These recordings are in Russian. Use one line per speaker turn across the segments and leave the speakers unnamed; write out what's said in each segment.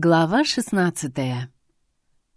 Глава 16.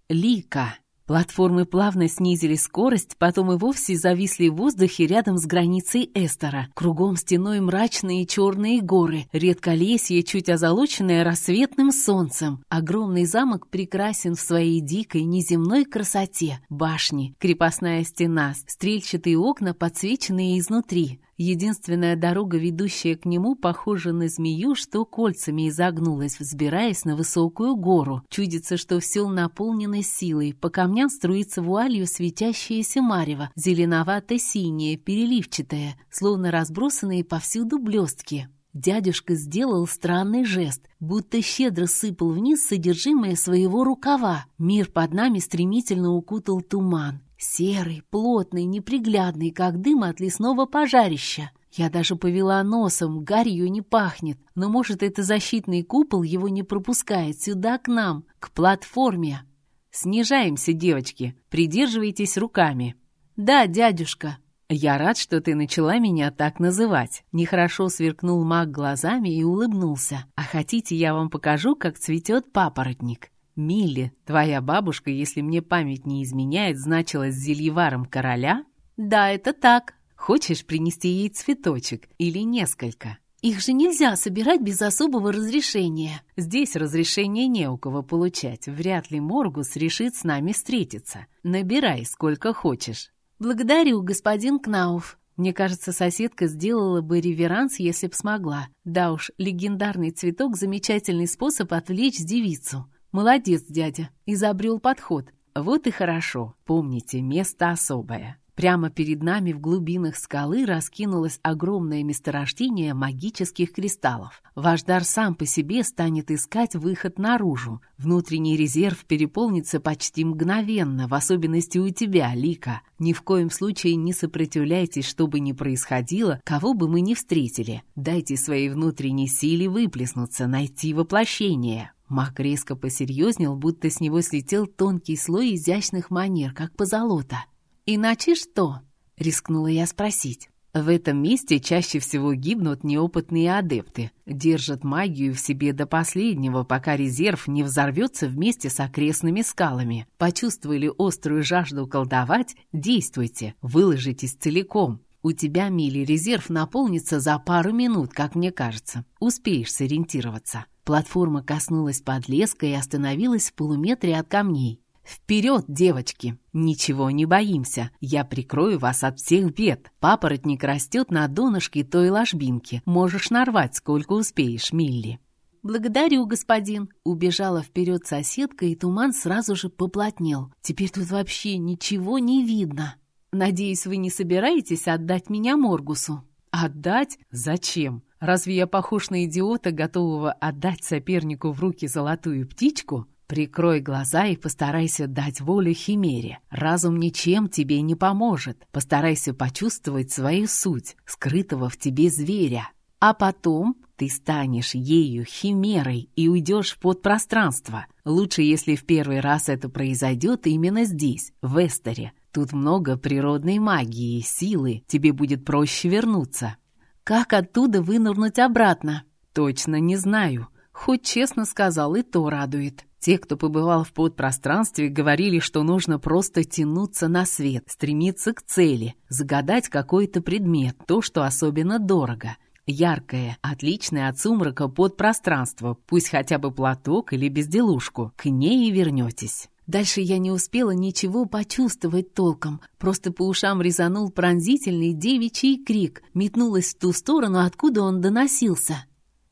Лика. Платформы плавно снизили скорость, потом и вовсе зависли в воздухе рядом с границей Эстера. Кругом стеной мрачные черные горы, редколесье, чуть озолоченное рассветным солнцем. Огромный замок прекрасен в своей дикой неземной красоте. Башни, крепостная стена, стрельчатые окна, подсвеченные изнутри. Единственная дорога, ведущая к нему, похожа на змею, что кольцами изогнулась, взбираясь на высокую гору. Чудится, что все наполнено силой. По камням струится вуалью светящееся марево, зеленовато-синее, переливчатое, словно разбросанные повсюду блестки. Дядюшка сделал странный жест, будто щедро сыпал вниз содержимое своего рукава. Мир под нами стремительно укутал туман. Серый, плотный, неприглядный, как дым от лесного пожарища. Я даже повела носом, гарью не пахнет, но, может, это защитный купол его не пропускает сюда, к нам, к платформе. Снижаемся, девочки, придерживайтесь руками. Да, дядюшка. Я рад, что ты начала меня так называть. Нехорошо сверкнул маг глазами и улыбнулся. А хотите, я вам покажу, как цветет папоротник? Милли, твоя бабушка, если мне память не изменяет, значилась зельеваром короля? Да, это так. Хочешь принести ей цветочек или несколько? Их же нельзя собирать без особого разрешения. Здесь разрешения не у кого получать. Вряд ли Моргус решит с нами встретиться. Набирай сколько хочешь. Благодарю, господин Кнауф. Мне кажется, соседка сделала бы реверанс, если б смогла. Да уж, легендарный цветок — замечательный способ отвлечь девицу. Молодец, дядя, изобрел подход. Вот и хорошо. Помните, место особое. Прямо перед нами в глубинах скалы раскинулось огромное месторождение магических кристаллов. Ваш дар сам по себе станет искать выход наружу. Внутренний резерв переполнится почти мгновенно, в особенности у тебя, Лика. Ни в коем случае не сопротивляйтесь, что бы ни происходило, кого бы мы ни встретили. Дайте своей внутренней силе выплеснуться, найти воплощение. Мак резко посерьезнел, будто с него слетел тонкий слой изящных манер, как позолота. «Иначе что?» — рискнула я спросить. В этом месте чаще всего гибнут неопытные адепты, держат магию в себе до последнего, пока резерв не взорвется вместе с окрестными скалами. Почувствовали острую жажду колдовать? Действуйте, выложитесь целиком. У тебя, Мили, резерв наполнится за пару минут, как мне кажется. Успеешь сориентироваться. Платформа коснулась подлеска и остановилась в полуметре от камней. «Вперед, девочки! Ничего не боимся. Я прикрою вас от всех бед. Папоротник растет на донышке той ложбинки. Можешь нарвать, сколько успеешь, Милли». «Благодарю, господин!» Убежала вперед соседка, и туман сразу же поплотнел. «Теперь тут вообще ничего не видно. Надеюсь, вы не собираетесь отдать меня Моргусу?» «Отдать? Зачем? Разве я похож на идиота, готового отдать сопернику в руки золотую птичку? Прикрой глаза и постарайся дать волю химере. Разум ничем тебе не поможет. Постарайся почувствовать свою суть, скрытого в тебе зверя. А потом ты станешь ею, химерой, и уйдешь в подпространство. Лучше, если в первый раз это произойдет именно здесь, в Эстере. Тут много природной магии, силы, тебе будет проще вернуться. Как оттуда вынырнуть обратно? Точно не знаю. Хоть честно сказал, и то радует. Те, кто побывал в подпространстве, говорили, что нужно просто тянуться на свет, стремиться к цели, загадать какой-то предмет, то, что особенно дорого. Яркое, отличное от сумрака подпространство, пусть хотя бы платок или безделушку, к ней и вернетесь. Дальше я не успела ничего почувствовать толком. Просто по ушам резанул пронзительный девичий крик. Метнулась в ту сторону, откуда он доносился.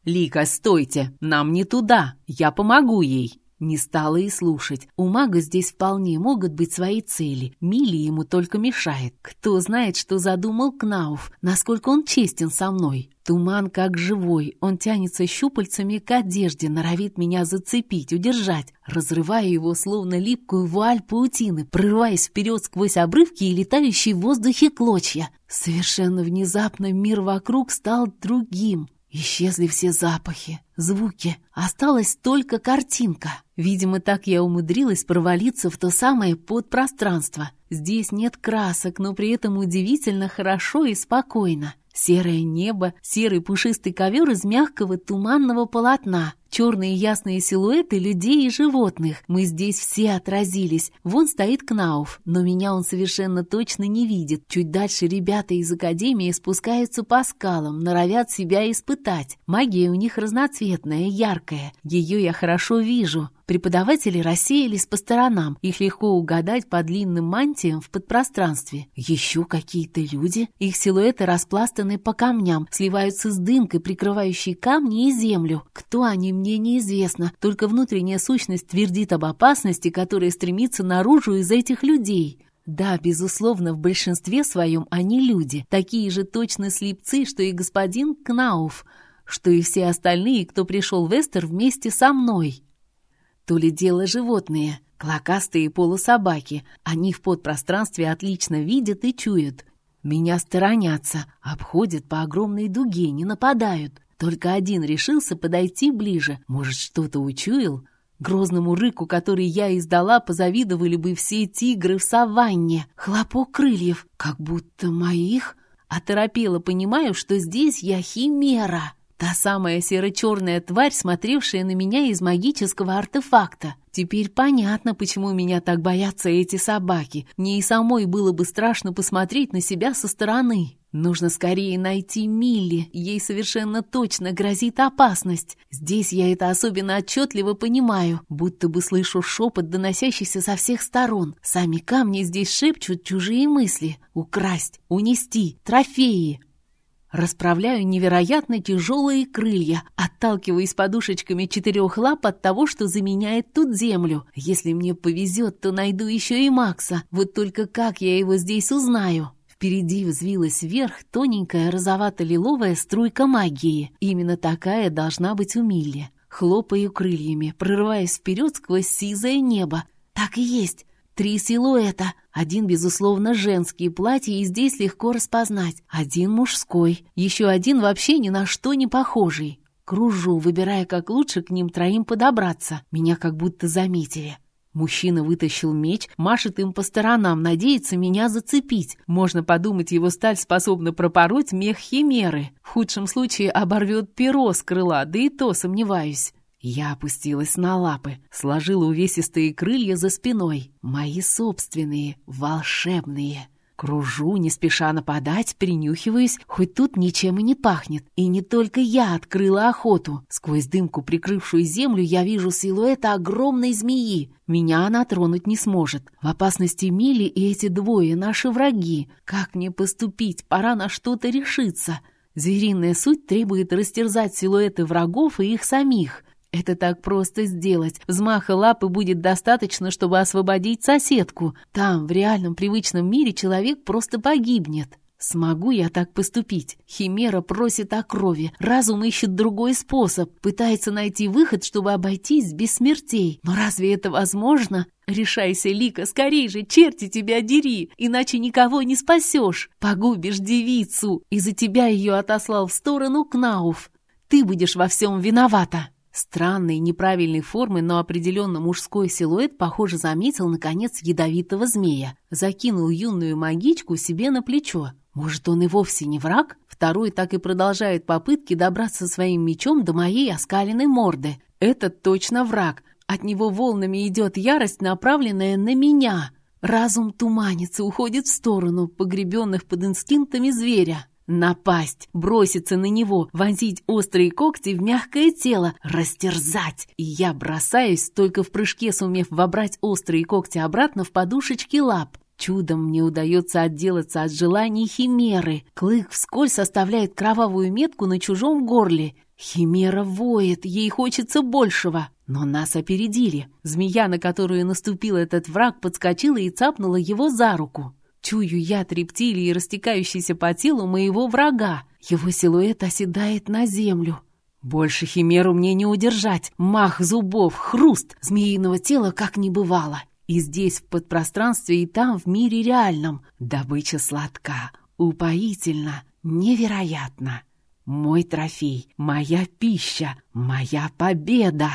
«Лика, стойте! Нам не туда! Я помогу ей!» Не стала и слушать. У мага здесь вполне могут быть свои цели. Мили ему только мешает. Кто знает, что задумал Кнауф, насколько он честен со мной. Туман как живой, он тянется щупальцами к одежде, норовит меня зацепить, удержать, разрывая его словно липкую вуаль паутины, прорываясь вперед сквозь обрывки и летающие в воздухе клочья. Совершенно внезапно мир вокруг стал другим. Исчезли все запахи, звуки, осталась только картинка. Видимо, так я умудрилась провалиться в то самое подпространство. Здесь нет красок, но при этом удивительно хорошо и спокойно. Серое небо, серый пушистый ковер из мягкого туманного полотна. Черные ясные силуэты людей и животных. Мы здесь все отразились. Вон стоит Кнауф, но меня он совершенно точно не видит. Чуть дальше ребята из Академии спускаются по скалам, норовят себя испытать. Магия у них разноцветная, яркая. Ее я хорошо вижу. Преподаватели рассеялись по сторонам, их легко угадать по длинным мантиям в подпространстве. Еще какие-то люди, их силуэты распластаны по камням, сливаются с дымкой, прикрывающей камни и землю. Кто они, мне неизвестно, только внутренняя сущность твердит об опасности, которая стремится наружу из этих людей. Да, безусловно, в большинстве своем они люди, такие же точно слепцы, что и господин Кнауф, что и все остальные, кто пришел в Эстер вместе со мной. То ли дело животные, клокастые полусобаки. Они в подпространстве отлично видят и чуют. Меня сторонятся, обходят по огромной дуге, не нападают. Только один решился подойти ближе. Может, что-то учуял? Грозному рыку, который я издала, позавидовали бы все тигры в саванне. Хлопок крыльев, как будто моих. Оторопела, понимаю, что здесь я химера. Та самая серо-черная тварь, смотревшая на меня из магического артефакта. Теперь понятно, почему меня так боятся эти собаки. Мне и самой было бы страшно посмотреть на себя со стороны. Нужно скорее найти Милли, ей совершенно точно грозит опасность. Здесь я это особенно отчетливо понимаю, будто бы слышу шепот, доносящийся со всех сторон. Сами камни здесь шепчут чужие мысли. Украсть, унести, трофеи. Расправляю невероятно тяжелые крылья, отталкиваясь подушечками четырех лап от того, что заменяет тут землю. Если мне повезет, то найду еще и Макса. Вот только как я его здесь узнаю? Впереди взвилась вверх тоненькая розовато-лиловая струйка магии. Именно такая должна быть у Милли. Хлопаю крыльями, прорываясь вперед сквозь сизое небо. Так и есть. Три силуэта. Один, безусловно, женский, платье и здесь легко распознать. Один мужской. Еще один вообще ни на что не похожий. Кружу, выбирая, как лучше к ним троим подобраться. Меня как будто заметили. Мужчина вытащил меч, машет им по сторонам, надеется меня зацепить. Можно подумать, его сталь способна пропороть мех химеры. В худшем случае оборвет перо с крыла, да и то сомневаюсь. Я опустилась на лапы, сложила увесистые крылья за спиной. Мои собственные, волшебные. Кружу, не спеша нападать, принюхиваясь, хоть тут ничем и не пахнет. И не только я открыла охоту. Сквозь дымку, прикрывшую землю, я вижу силуэт огромной змеи. Меня она тронуть не сможет. В опасности Мили и эти двое наши враги. Как мне поступить? Пора на что-то решиться. Звериная суть требует растерзать силуэты врагов и их самих. Это так просто сделать. Взмаха лапы будет достаточно, чтобы освободить соседку. Там, в реальном привычном мире, человек просто погибнет. Смогу я так поступить? Химера просит о крови. Разум ищет другой способ. Пытается найти выход, чтобы обойтись без смертей. Но разве это возможно? Решайся, Лика, скорей же, черти тебя дери, иначе никого не спасешь. Погубишь девицу. Из-за тебя ее отослал в сторону Кнауф. Ты будешь во всем виновата. Странной, неправильной формы, но определенно мужской силуэт, похоже, заметил, наконец, ядовитого змея. Закинул юную магичку себе на плечо. Может, он и вовсе не враг? Второй так и продолжает попытки добраться своим мечом до моей оскаленной морды. Этот точно враг. От него волнами идет ярость, направленная на меня. Разум туманится, уходит в сторону, погребенных под инстинктами зверя. Напасть, броситься на него, вонзить острые когти в мягкое тело, растерзать. И я бросаюсь, только в прыжке сумев вобрать острые когти обратно в подушечки лап. Чудом мне удается отделаться от желаний химеры. Клык вскользь оставляет кровавую метку на чужом горле. Химера воет, ей хочется большего. Но нас опередили. Змея, на которую наступил этот враг, подскочила и цапнула его за руку. Чую яд рептилии, растекающийся по телу моего врага. Его силуэт оседает на землю. Больше химеру мне не удержать. Мах зубов, хруст змеиного тела как не бывало. И здесь, в подпространстве, и там, в мире реальном. Добыча сладка, упоительна, невероятно. Мой трофей, моя пища, моя победа.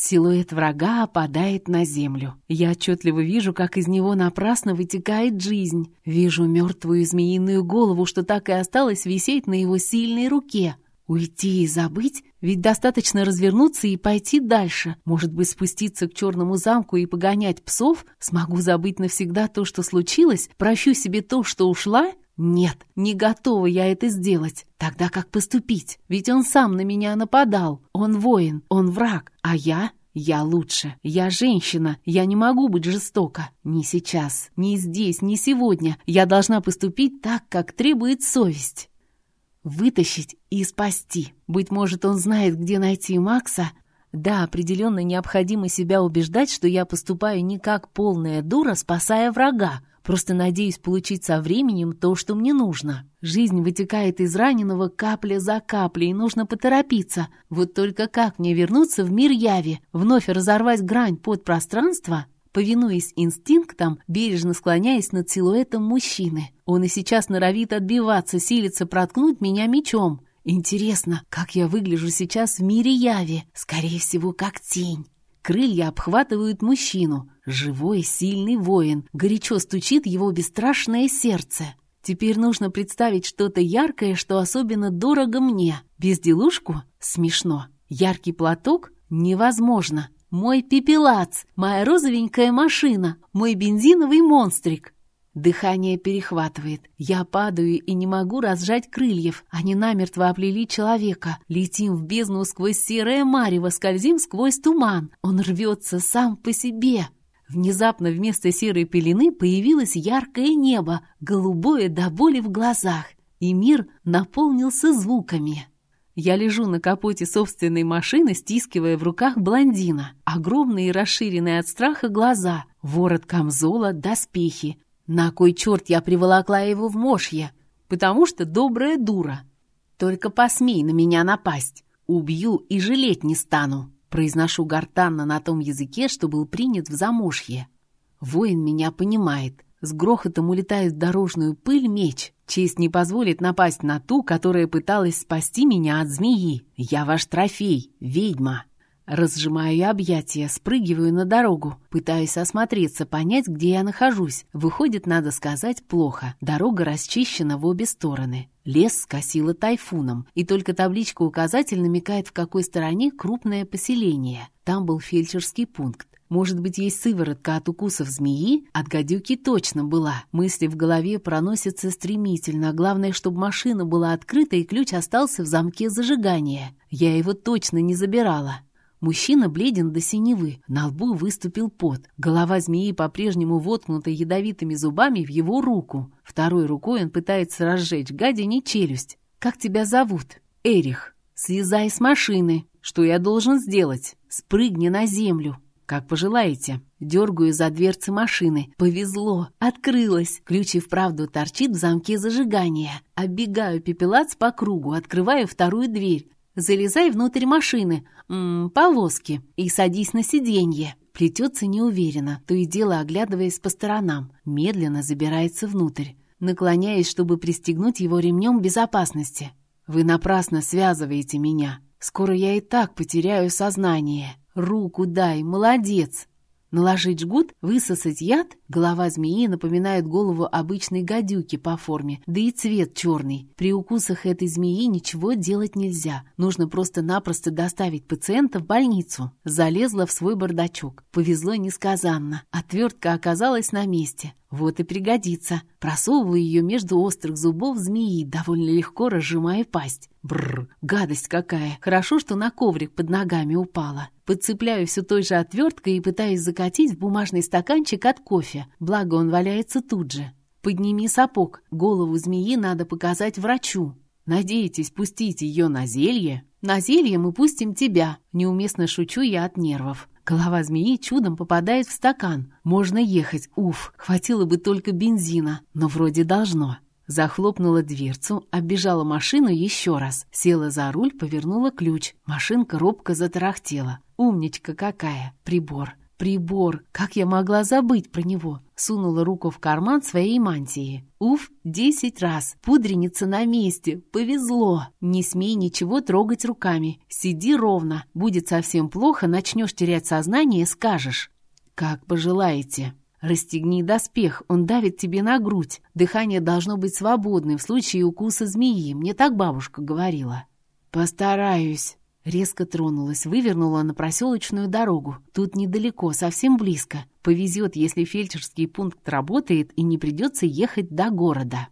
Силуэт врага опадает на землю. Я отчетливо вижу, как из него напрасно вытекает жизнь. Вижу мертвую змеиную голову, что так и осталось висеть на его сильной руке. Уйти и забыть? Ведь достаточно развернуться и пойти дальше. Может быть, спуститься к черному замку и погонять псов? Смогу забыть навсегда то, что случилось? Прощу себе то, что ушла? Нет, не готова я это сделать. Тогда как поступить? Ведь он сам на меня нападал. Он воин, он враг, а я я лучше. Я женщина. Я не могу быть жестока. Ни сейчас, ни здесь, ни сегодня. Я должна поступить так, как требует совесть. Вытащить и спасти. Быть может, он знает, где найти Макса. Да, определенно необходимо себя убеждать, что я поступаю не как полная дура, спасая врага. Просто надеюсь получить со временем то, что мне нужно. Жизнь вытекает из раненого капля за каплей, и нужно поторопиться. Вот только как мне вернуться в мир яви, вновь разорвать грань под пространство? Повинуясь инстинктам, бережно склоняясь над силуэтом мужчины. Он и сейчас норовит отбиваться, силится проткнуть меня мечом. Интересно, как я выгляжу сейчас в мире яви? Скорее всего, как тень. Крылья обхватывают мужчину. Живой, сильный воин. Горячо стучит его бесстрашное сердце. Теперь нужно представить что-то яркое, что особенно дорого мне. Безделушку? Смешно. Яркий платок? Невозможно. Мой пепелац, моя розовенькая машина, мой бензиновый монстрик. Дыхание перехватывает. Я падаю и не могу разжать крыльев. Они намертво оплели человека. Летим в бездну сквозь серое марево, скользим сквозь туман. Он рвется сам по себе. Внезапно вместо серой пелены появилось яркое небо, голубое до боли в глазах, и мир наполнился звуками. Я лежу на капоте собственной машины, стискивая в руках блондина. Огромные расширенные от страха глаза, ворот камзола, доспехи, на кой черт я приволокла его в мошье? Потому что добрая дура. Только посмей на меня напасть. Убью и жалеть не стану. Произношу гортанно на том языке, что был принят в замужье. Воин меня понимает. С грохотом улетает в дорожную пыль меч. Честь не позволит напасть на ту, которая пыталась спасти меня от змеи. Я ваш трофей, ведьма. Разжимаю объятия, спрыгиваю на дорогу, пытаюсь осмотреться, понять, где я нахожусь. Выходит, надо сказать, плохо. Дорога расчищена в обе стороны. Лес скосило тайфуном, и только табличка-указатель намекает, в какой стороне крупное поселение. Там был фельдшерский пункт. Может быть, есть сыворотка от укусов змеи? От гадюки точно была. Мысли в голове проносятся стремительно. Главное, чтобы машина была открыта и ключ остался в замке зажигания. Я его точно не забирала. Мужчина бледен до синевы, на лбу выступил пот. Голова змеи по-прежнему воткнута ядовитыми зубами в его руку. Второй рукой он пытается разжечь гадине челюсть. «Как тебя зовут?» «Эрих. Слезай с машины. Что я должен сделать? Спрыгни на землю. Как пожелаете». Дергаю за дверцы машины. Повезло. Открылась. Ключ и вправду торчит в замке зажигания. Оббегаю пепелац по кругу, открываю вторую дверь. Залезай внутрь машины, м -м, повозки, и садись на сиденье. Плетется неуверенно, то и дело оглядываясь по сторонам. Медленно забирается внутрь, наклоняясь, чтобы пристегнуть его ремнем безопасности. «Вы напрасно связываете меня. Скоро я и так потеряю сознание. Руку дай, молодец!» Наложить жгут, высосать яд? Голова змеи напоминает голову обычной гадюки по форме, да и цвет черный. При укусах этой змеи ничего делать нельзя. Нужно просто-напросто доставить пациента в больницу. Залезла в свой бардачок. Повезло несказанно. Отвертка оказалась на месте. Вот и пригодится. Просовываю ее между острых зубов змеи, довольно легко разжимая пасть. Бррр, гадость какая. Хорошо, что на коврик под ногами упала. Подцепляю все той же отверткой и пытаюсь закатить в бумажный стаканчик от кофе. Благо он валяется тут же. Подними сапог. Голову змеи надо показать врачу. Надеетесь пустить ее на зелье? На зелье мы пустим тебя. Неуместно шучу я от нервов. Голова змеи чудом попадает в стакан. Можно ехать, уф, хватило бы только бензина, но вроде должно. Захлопнула дверцу, оббежала машину еще раз. Села за руль, повернула ключ. Машинка робко затарахтела. Умничка какая! Прибор. Прибор! Как я могла забыть про него? Сунула руку в карман своей мантии. Уф, десять раз. Пудреница на месте. Повезло. Не смей ничего трогать руками. Сиди ровно. Будет совсем плохо, начнешь терять сознание, скажешь. Как пожелаете. Расстегни доспех, он давит тебе на грудь. Дыхание должно быть свободным в случае укуса змеи, мне так бабушка говорила. «Постараюсь». Резко тронулась, вывернула на проселочную дорогу. Тут недалеко, совсем близко. Повезет, если фельдшерский пункт работает и не придется ехать до города.